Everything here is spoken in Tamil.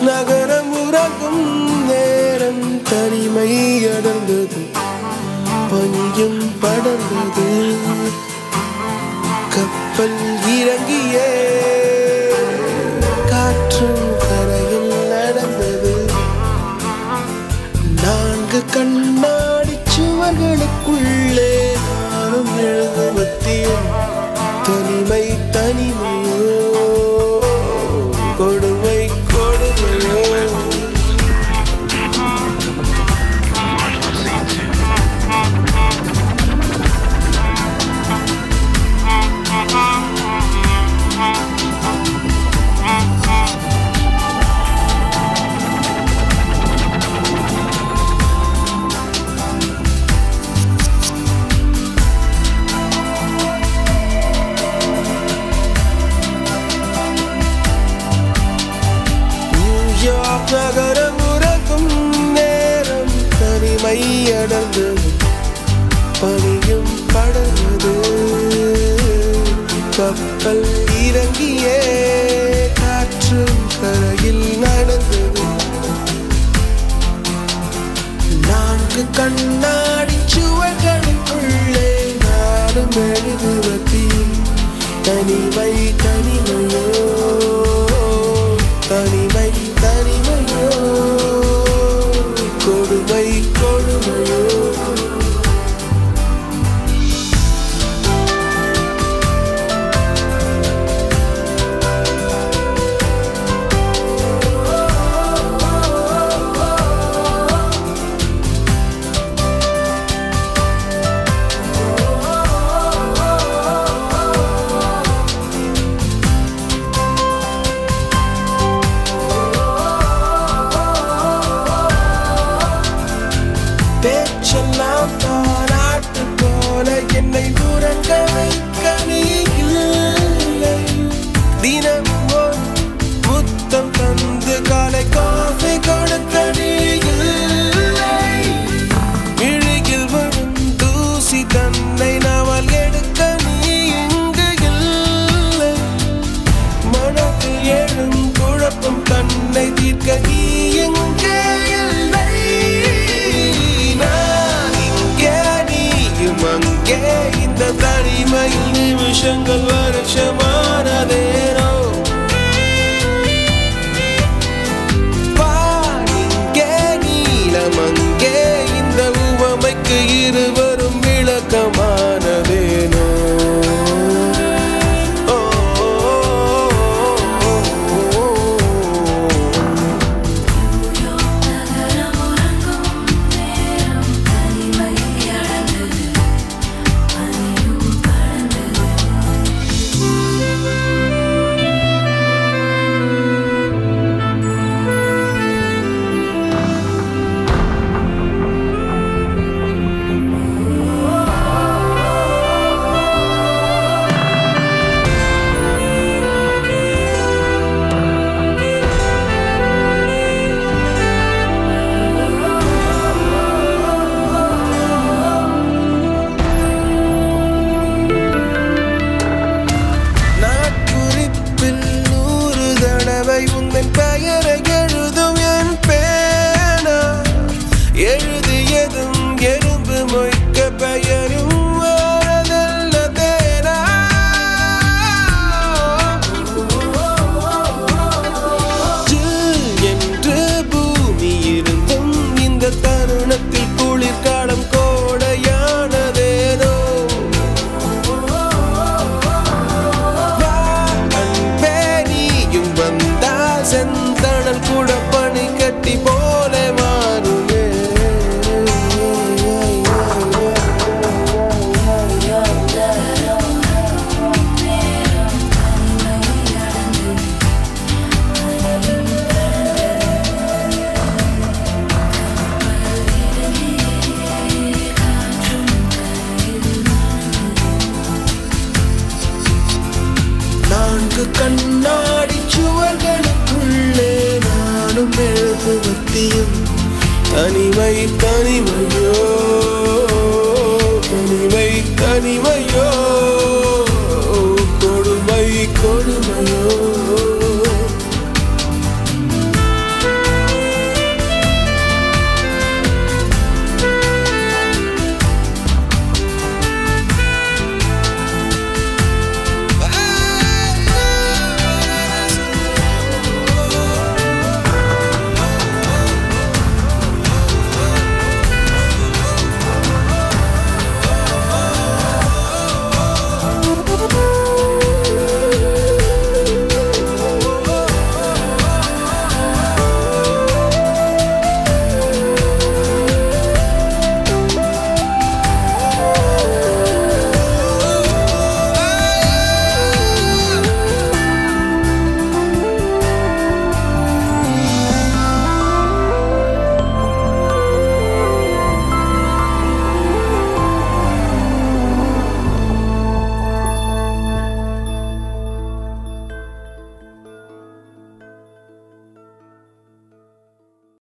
நகரம் உறங்கும் நேரம் தனிமை அடர்ந்தது பனியும் படர்ந்தது. கப்பல் இறங்கிய காற்றும் Lên கையடர்ந்து பணியும் படகு கப்பல் mentale இருக்கு கண்ணாடி சுவர்களுக்குள்ளே நானும் எழுதுவத்தியும் தனிமை தனிமையோ.